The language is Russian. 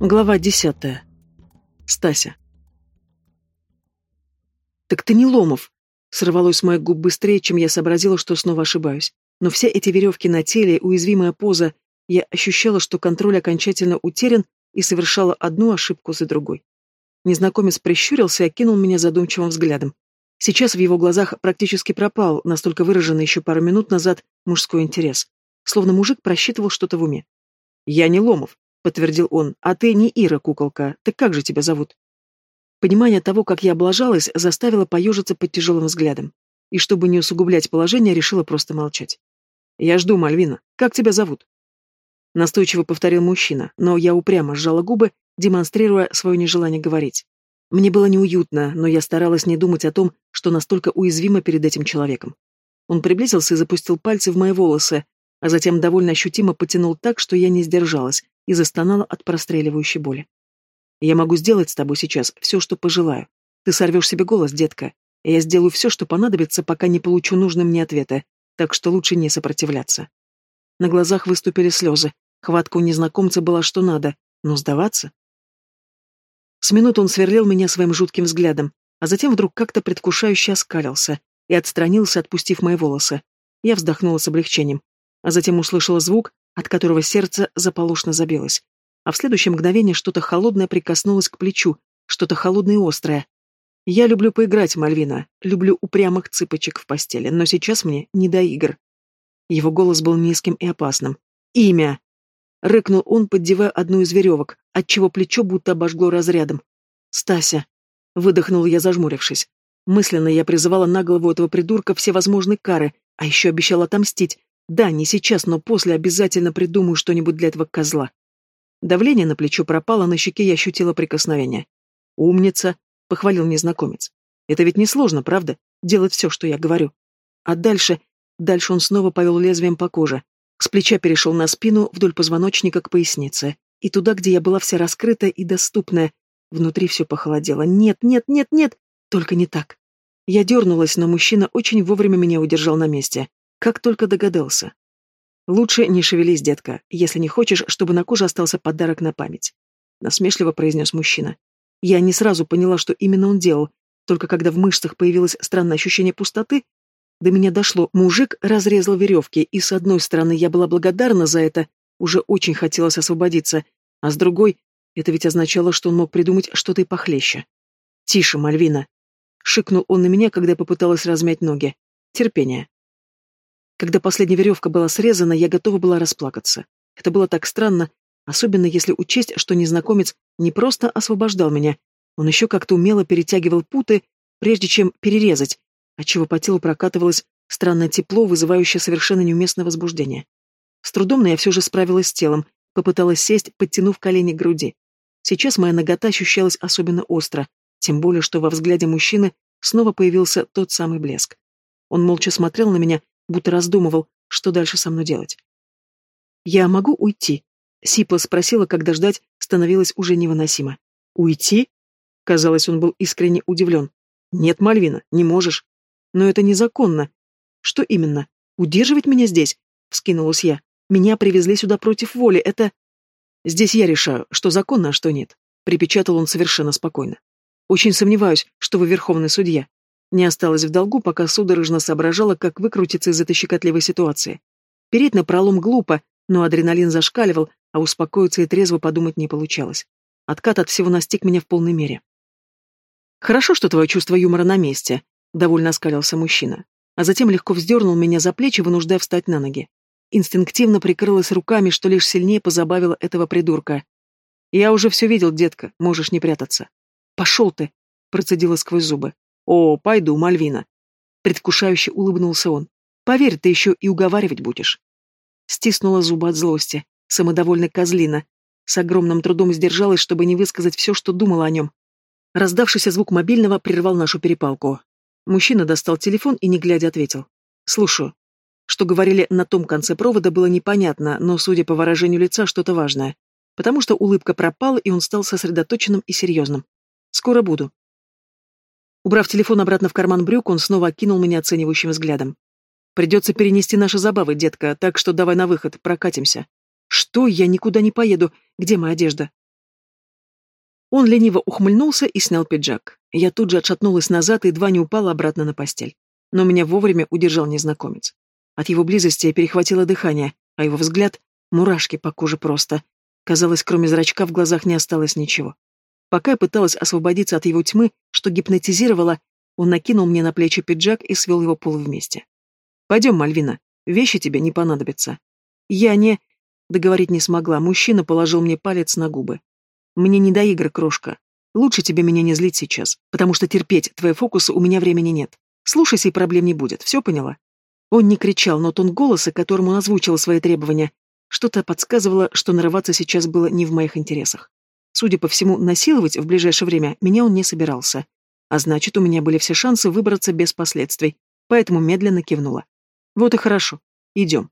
Глава десятая. Стася. «Так ты не Ломов!» Сорвалось с моих губ быстрее, чем я сообразила, что снова ошибаюсь. Но все эти веревки на теле, уязвимая поза, я ощущала, что контроль окончательно утерян и совершала одну ошибку за другой. Незнакомец прищурился и окинул меня задумчивым взглядом. Сейчас в его глазах практически пропал, настолько выраженный еще пару минут назад, мужской интерес. Словно мужик просчитывал что-то в уме. «Я не Ломов», — подтвердил он, — «а ты не Ира, куколка. Так как же тебя зовут?» Понимание того, как я облажалась, заставило поежиться под тяжелым взглядом. И чтобы не усугублять положение, решила просто молчать. «Я жду, Мальвина. Как тебя зовут?» Настойчиво повторил мужчина, но я упрямо сжала губы, демонстрируя свое нежелание говорить. Мне было неуютно, но я старалась не думать о том, что настолько уязвима перед этим человеком. Он приблизился и запустил пальцы в мои волосы, а затем довольно ощутимо потянул так, что я не сдержалась и застонала от простреливающей боли. Я могу сделать с тобой сейчас все, что пожелаю. Ты сорвешь себе голос, детка, я сделаю все, что понадобится, пока не получу нужный мне ответа, так что лучше не сопротивляться. На глазах выступили слезы. Хватка у незнакомца была что надо, но сдаваться? С минут он сверлил меня своим жутким взглядом, а затем вдруг как-то предвкушающе оскалился и отстранился, отпустив мои волосы. Я вздохнула с облегчением, а затем услышала звук, от которого сердце заполошно забилось а в следующее мгновение что-то холодное прикоснулось к плечу, что-то холодное и острое. Я люблю поиграть, Мальвина, люблю упрямых цыпочек в постели, но сейчас мне не до игр. Его голос был низким и опасным. «Имя!» Рыкнул он, поддевая одну из веревок, отчего плечо будто обожгло разрядом. «Стася!» Выдохнул я, зажмурившись. Мысленно я призывала на голову этого придурка все возможные кары, а еще обещала отомстить. Да, не сейчас, но после обязательно придумаю что-нибудь для этого козла. Давление на плечо пропало, на щеке я ощутила прикосновение. «Умница!» — похвалил незнакомец. «Это ведь несложно, правда? Делать все, что я говорю». А дальше... Дальше он снова повел лезвием по коже. С плеча перешел на спину, вдоль позвоночника к пояснице. И туда, где я была вся раскрытая и доступная. Внутри все похолодело. «Нет, нет, нет, нет! Только не так!» Я дернулась, но мужчина очень вовремя меня удержал на месте. Как только догадался. «Лучше не шевелись, детка, если не хочешь, чтобы на коже остался подарок на память», — насмешливо произнес мужчина. Я не сразу поняла, что именно он делал, только когда в мышцах появилось странное ощущение пустоты, до меня дошло, мужик разрезал веревки, и с одной стороны я была благодарна за это, уже очень хотелось освободиться, а с другой, это ведь означало, что он мог придумать что-то и похлеще. «Тише, Мальвина!» — шикнул он на меня, когда попыталась размять ноги. «Терпение. Когда последняя веревка была срезана, я готова была расплакаться. Это было так странно, особенно если учесть, что незнакомец не просто освобождал меня, он еще как-то умело перетягивал путы, прежде чем перерезать, отчего по телу прокатывалось странное тепло, вызывающее совершенно неуместное возбуждение. С трудом, но я все же справилась с телом, попыталась сесть, подтянув колени к груди. Сейчас моя нагота ощущалась особенно остро, тем более, что во взгляде мужчины снова появился тот самый блеск. Он молча смотрел на меня, будто раздумывал, что дальше со мной делать. «Я могу уйти?» — Сипа спросила, когда ждать становилось уже невыносимо. «Уйти?» — казалось, он был искренне удивлен. «Нет, Мальвина, не можешь. Но это незаконно. Что именно? Удерживать меня здесь?» — вскинулась я. «Меня привезли сюда против воли. Это...» «Здесь я решаю, что законно, а что нет», — припечатал он совершенно спокойно. «Очень сомневаюсь, что вы верховный судья. Не осталось в долгу, пока судорожно соображала, как выкрутиться из этой щекотливой ситуации. Переть на пролом глупо, но адреналин зашкаливал, а успокоиться и трезво подумать не получалось. Откат от всего настиг меня в полной мере. «Хорошо, что твое чувство юмора на месте», — довольно оскалился мужчина. А затем легко вздернул меня за плечи, вынуждая встать на ноги. Инстинктивно прикрылась руками, что лишь сильнее позабавило этого придурка. «Я уже все видел, детка, можешь не прятаться». «Пошел ты!» — процедила сквозь зубы. «О, пойду, Мальвина!» Предвкушающе улыбнулся он. «Поверь, ты еще и уговаривать будешь». Стиснула зубы от злости. Самодовольная козлина. С огромным трудом сдержалась, чтобы не высказать все, что думала о нем. Раздавшийся звук мобильного прервал нашу перепалку. Мужчина достал телефон и, не глядя, ответил. «Слушаю». Что говорили на том конце провода, было непонятно, но, судя по выражению лица, что-то важное. Потому что улыбка пропала, и он стал сосредоточенным и серьезным. «Скоро буду», Убрав телефон обратно в карман брюк, он снова окинул меня оценивающим взглядом. «Придется перенести наши забавы, детка, так что давай на выход, прокатимся». «Что? Я никуда не поеду. Где моя одежда?» Он лениво ухмыльнулся и снял пиджак. Я тут же отшатнулась назад и едва не упала обратно на постель. Но меня вовремя удержал незнакомец. От его близости я перехватила дыхание, а его взгляд — мурашки по коже просто. Казалось, кроме зрачка в глазах не осталось ничего. Пока я пыталась освободиться от его тьмы, что гипнотизировало, он накинул мне на плечи пиджак и свел его пол вместе. «Пойдем, Мальвина, вещи тебе не понадобятся». Я не... Договорить не смогла, мужчина положил мне палец на губы. «Мне не до игр, крошка. Лучше тебе меня не злить сейчас, потому что терпеть твои фокусы у меня времени нет. Слушайся, и проблем не будет, все поняла?» Он не кричал, но тон голоса, которому он озвучил свои требования, что-то подсказывало, что нарываться сейчас было не в моих интересах. Судя по всему, насиловать в ближайшее время меня он не собирался. А значит, у меня были все шансы выбраться без последствий, поэтому медленно кивнула. Вот и хорошо. Идем.